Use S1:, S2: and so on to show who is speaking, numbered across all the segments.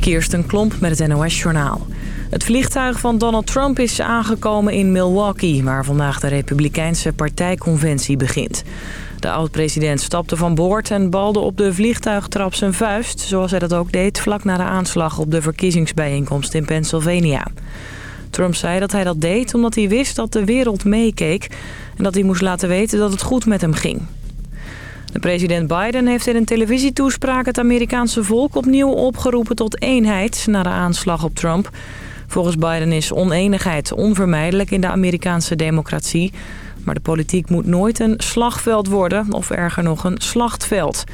S1: Kirsten Klomp met het NOS-journaal. Het vliegtuig van Donald Trump is aangekomen in Milwaukee... waar vandaag de Republikeinse partijconventie begint. De oud-president stapte van boord en balde op de vliegtuigtrap zijn vuist... zoals hij dat ook deed vlak na de aanslag op de verkiezingsbijeenkomst in Pennsylvania. Trump zei dat hij dat deed omdat hij wist dat de wereld meekeek... en dat hij moest laten weten dat het goed met hem ging. De president Biden heeft in een televisietoespraak het Amerikaanse volk opnieuw opgeroepen tot eenheid na de aanslag op Trump. Volgens Biden is oneenigheid onvermijdelijk in de Amerikaanse democratie. Maar de politiek moet nooit een slagveld worden of erger nog een slachtveld.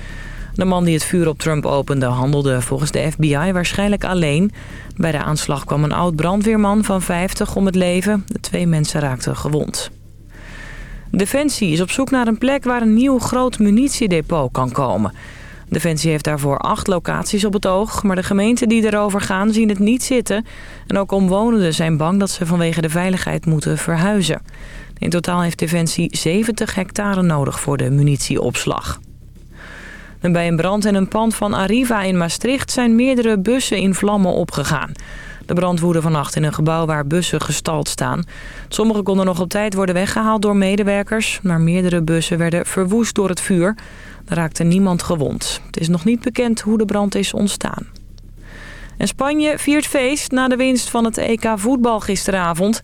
S1: De man die het vuur op Trump opende handelde volgens de FBI waarschijnlijk alleen. Bij de aanslag kwam een oud brandweerman van 50 om het leven. De twee mensen raakten gewond. Defensie is op zoek naar een plek waar een nieuw groot munitiedepot kan komen. Defensie heeft daarvoor acht locaties op het oog, maar de gemeenten die erover gaan zien het niet zitten. En ook omwonenden zijn bang dat ze vanwege de veiligheid moeten verhuizen. In totaal heeft Defensie 70 hectare nodig voor de munitieopslag. Bij een brand in een pand van Arriva in Maastricht zijn meerdere bussen in vlammen opgegaan. De brand woedde vannacht in een gebouw waar bussen gestald staan. Sommige konden nog op tijd worden weggehaald door medewerkers... maar meerdere bussen werden verwoest door het vuur. Er raakte niemand gewond. Het is nog niet bekend hoe de brand is ontstaan. En Spanje viert feest na de winst van het EK voetbal gisteravond.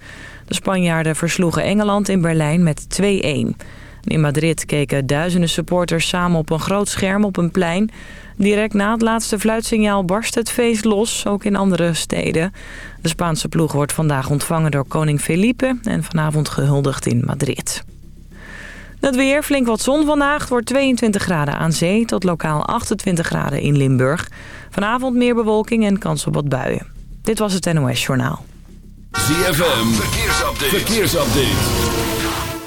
S1: De Spanjaarden versloegen Engeland in Berlijn met 2-1. In Madrid keken duizenden supporters samen op een groot scherm op een plein. Direct na het laatste fluitsignaal barst het feest los, ook in andere steden. De Spaanse ploeg wordt vandaag ontvangen door koning Felipe... en vanavond gehuldigd in Madrid. Het weer, flink wat zon vandaag. wordt 22 graden aan zee tot lokaal 28 graden in Limburg. Vanavond meer bewolking en kans op wat buien. Dit was het NOS Journaal.
S2: ZFM, verkeersupdate. verkeersupdate.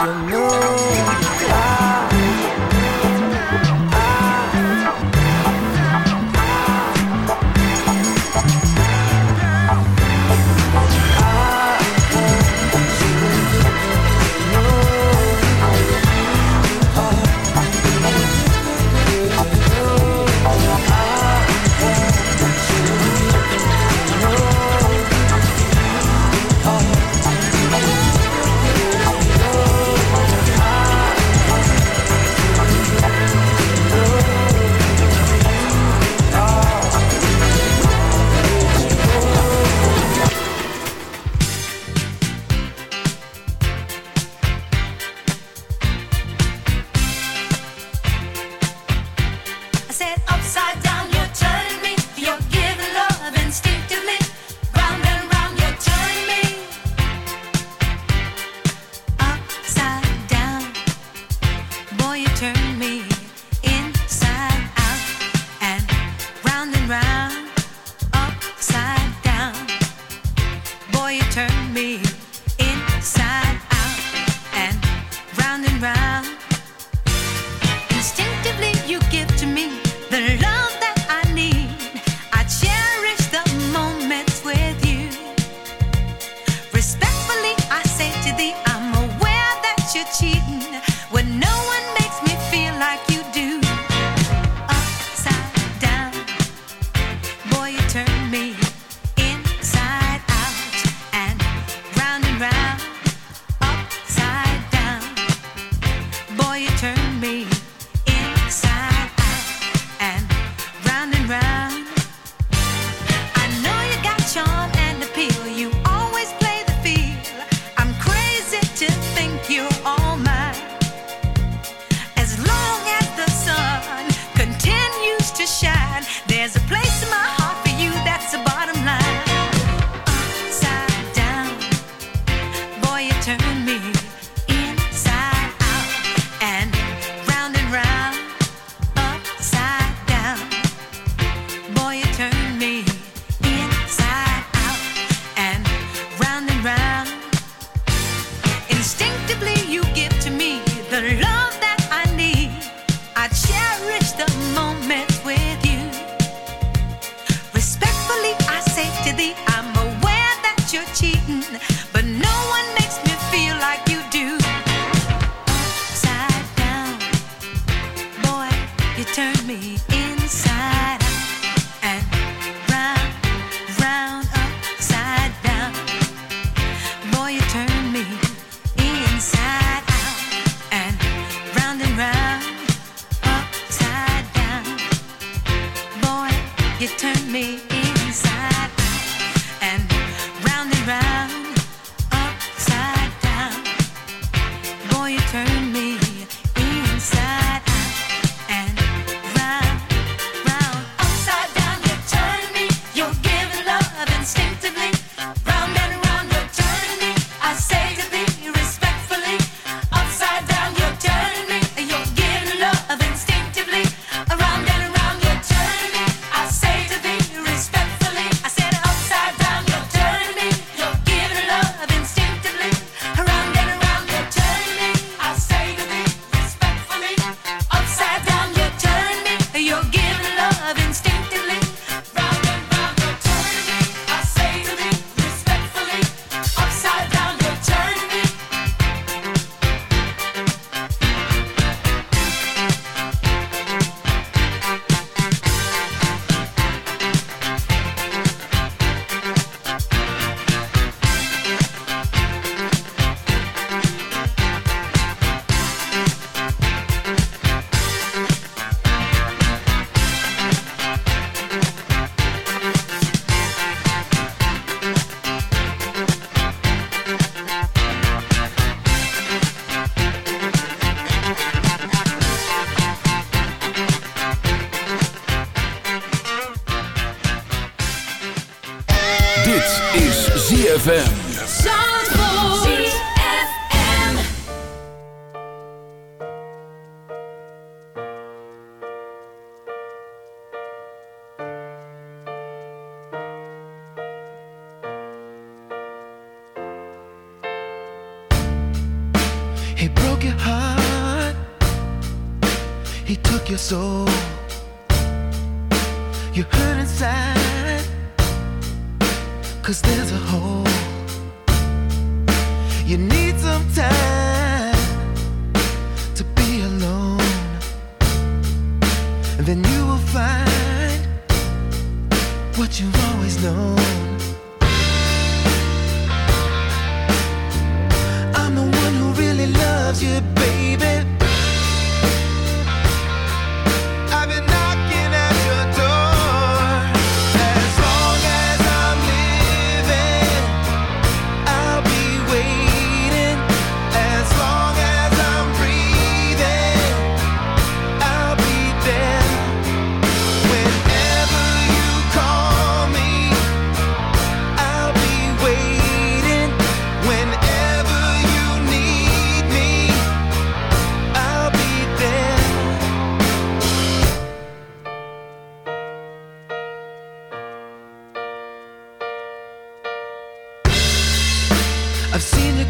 S3: you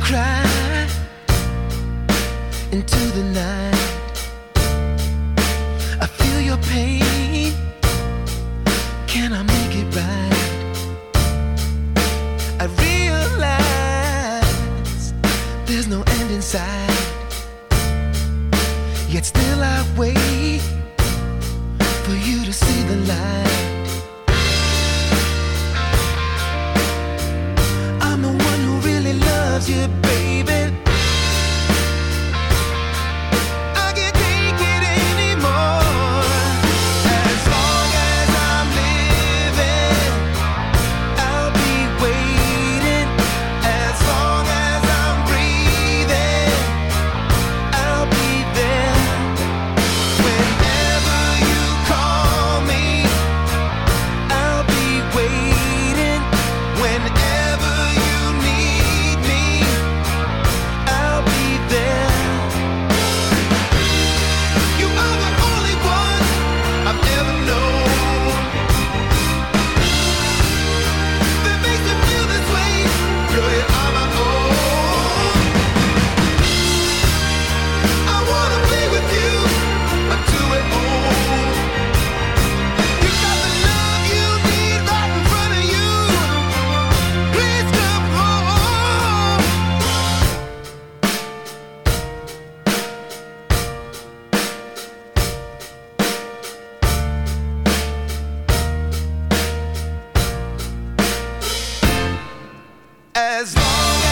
S3: cry into the night. As long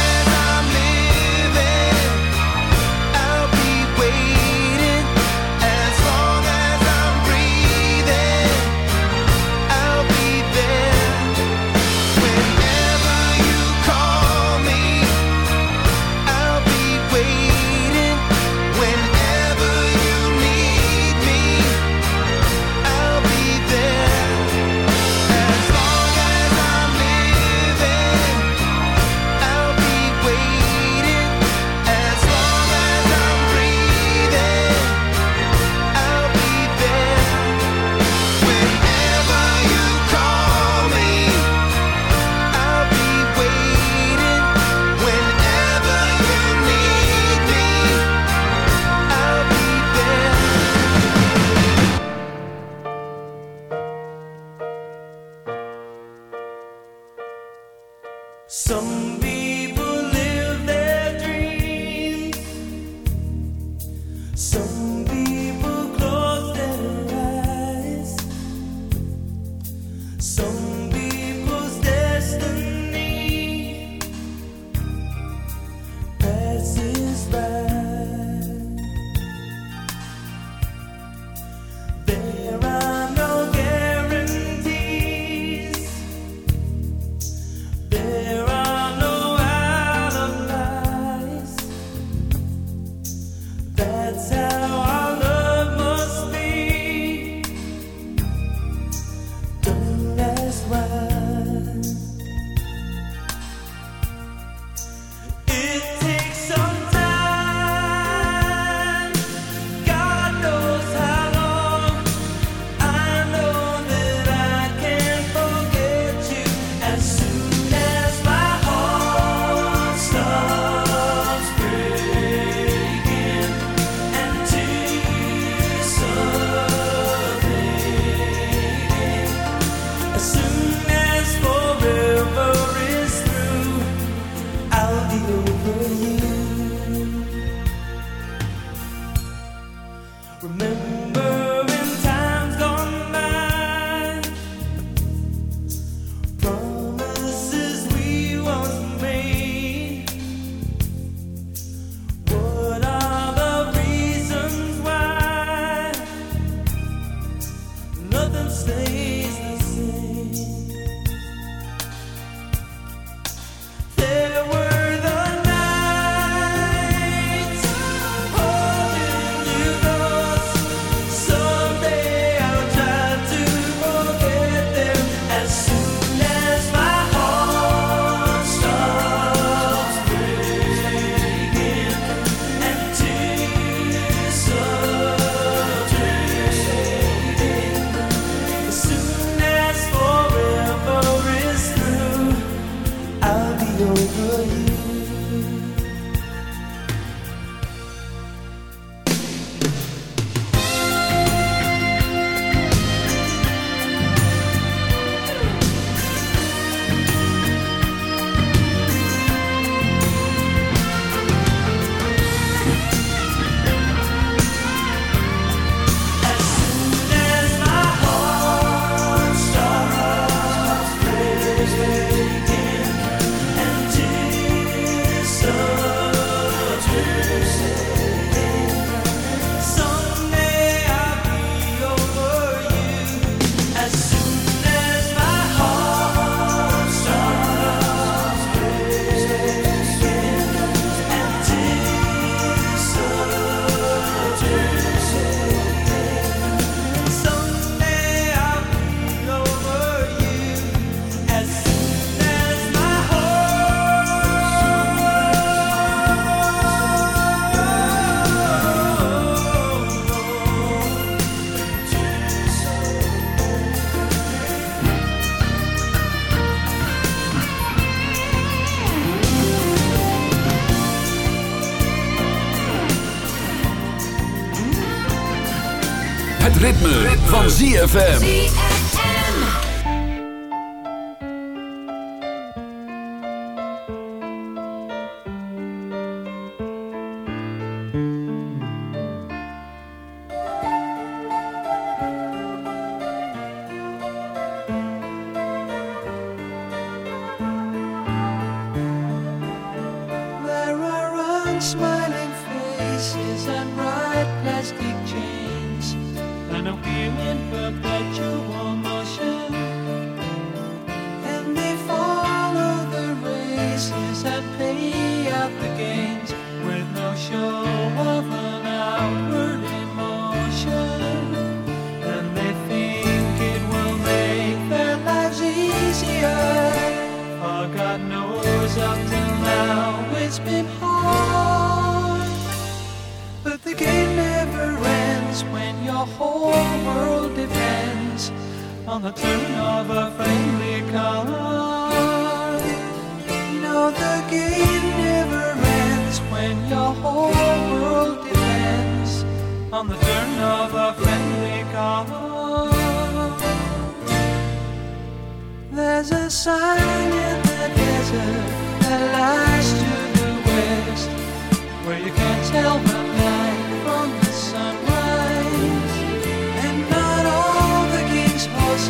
S2: ZFM.
S4: world depends on the turn of a friendly card. No, the game never ends when your whole world depends on the turn of a friendly card. There's a sign in the desert that lies to the west where you can't tell the night from the
S5: sun.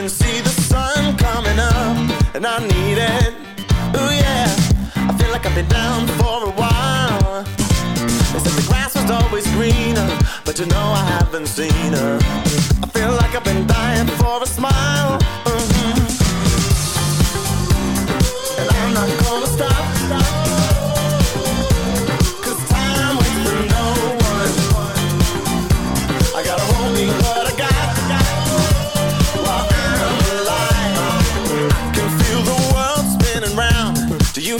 S5: can
S6: see the sun coming up, and I need it. Ooh yeah, I feel like I've been down for a while. They said the grass was always greener, but you know I haven't seen her. I feel like I've been dying for a smile.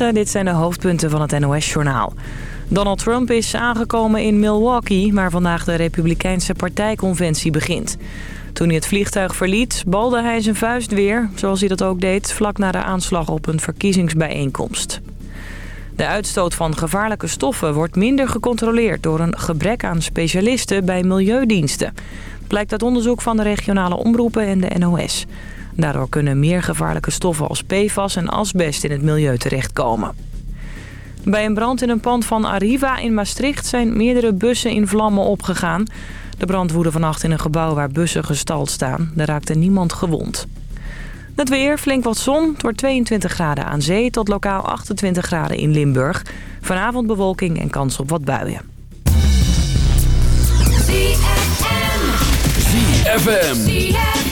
S1: Dit zijn de hoofdpunten van het NOS-journaal. Donald Trump is aangekomen in Milwaukee, waar vandaag de Republikeinse partijconventie begint. Toen hij het vliegtuig verliet, balde hij zijn vuist weer, zoals hij dat ook deed vlak na de aanslag op een verkiezingsbijeenkomst. De uitstoot van gevaarlijke stoffen wordt minder gecontroleerd door een gebrek aan specialisten bij milieudiensten. Blijkt uit onderzoek van de regionale omroepen en de NOS. Daardoor kunnen meer gevaarlijke stoffen als PFAS en asbest in het milieu terechtkomen. Bij een brand in een pand van Arriva in Maastricht zijn meerdere bussen in vlammen opgegaan. De brand woedde vannacht in een gebouw waar bussen gestald staan. Er raakte niemand gewond. Het weer, flink wat zon. Het wordt 22 graden aan zee tot lokaal 28 graden in Limburg. Vanavond bewolking en kans op wat buien.
S2: ZFM.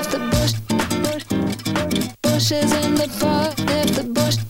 S7: if the bush, bush, bush is in the park, if the bush.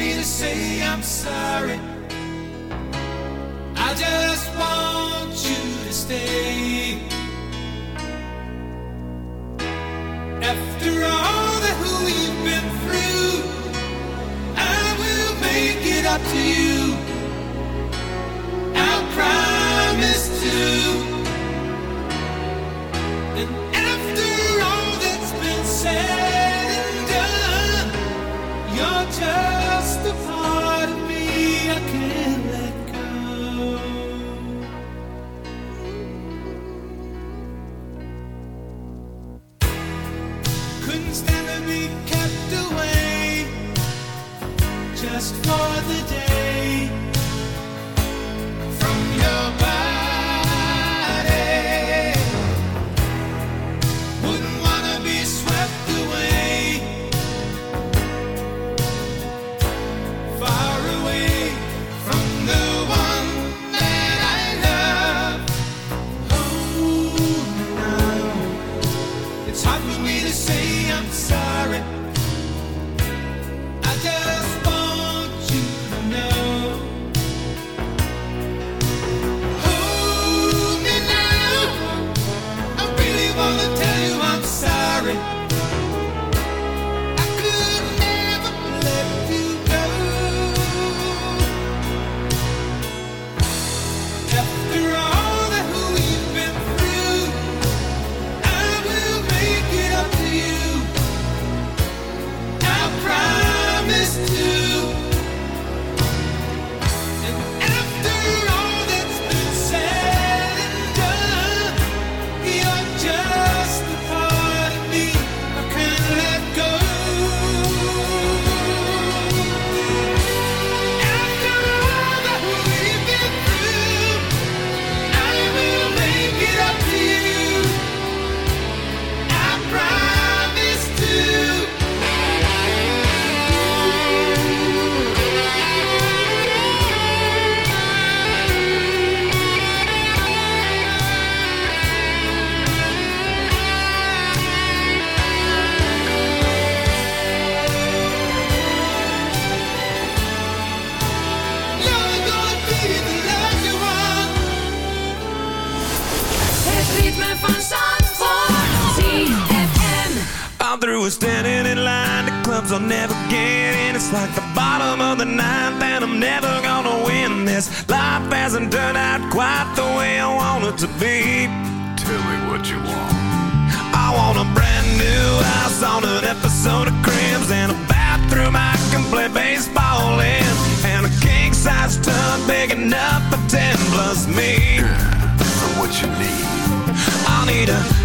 S4: me to say I'm sorry. I just want you to stay. After all that we've been through, I will make it up to you.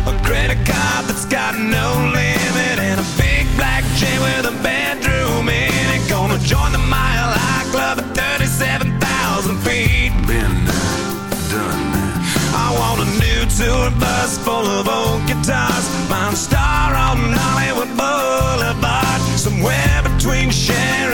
S4: A,
S8: credit card that's got no limit and a big black chain with a bedroom in it. Gonna join the Mile High Club at 37,000 feet. Been done. that I want a new tour bus full of old guitars. Mine star on Hollywood Boulevard. Somewhere between Cher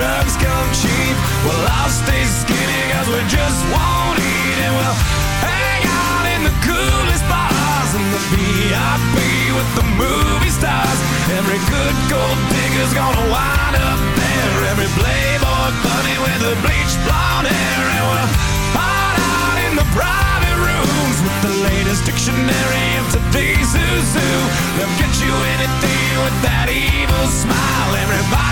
S8: Drugs come cheap. Well, I'll stay skinny cause we just won't eat and we'll hang out in the coolest bars and the VIP with the movie stars. Every good gold digger's gonna wind up there. Every playboy bunny with the bleached blonde hair and we'll hide out in the private rooms with the latest dictionary of today's who. They'll get you anything with that evil smile. Everybody's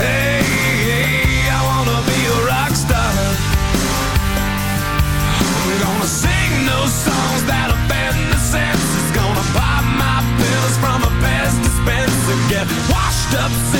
S8: Hey, I wanna be a rock star. I'm gonna sing those songs that offend the senses. Gonna pop my pills from best dispenser. Get washed up.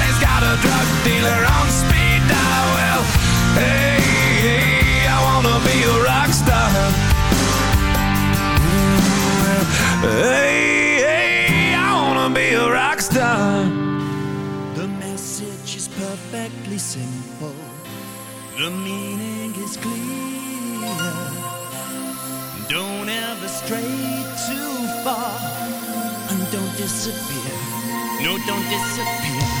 S8: got a drug dealer on speed dial. Well, hey, hey I wanna be a rock star. Hey, hey, I wanna be a rock star.
S9: The message is perfectly simple. The meaning is clear. Don't ever stray too far. And don't disappear. No, don't disappear.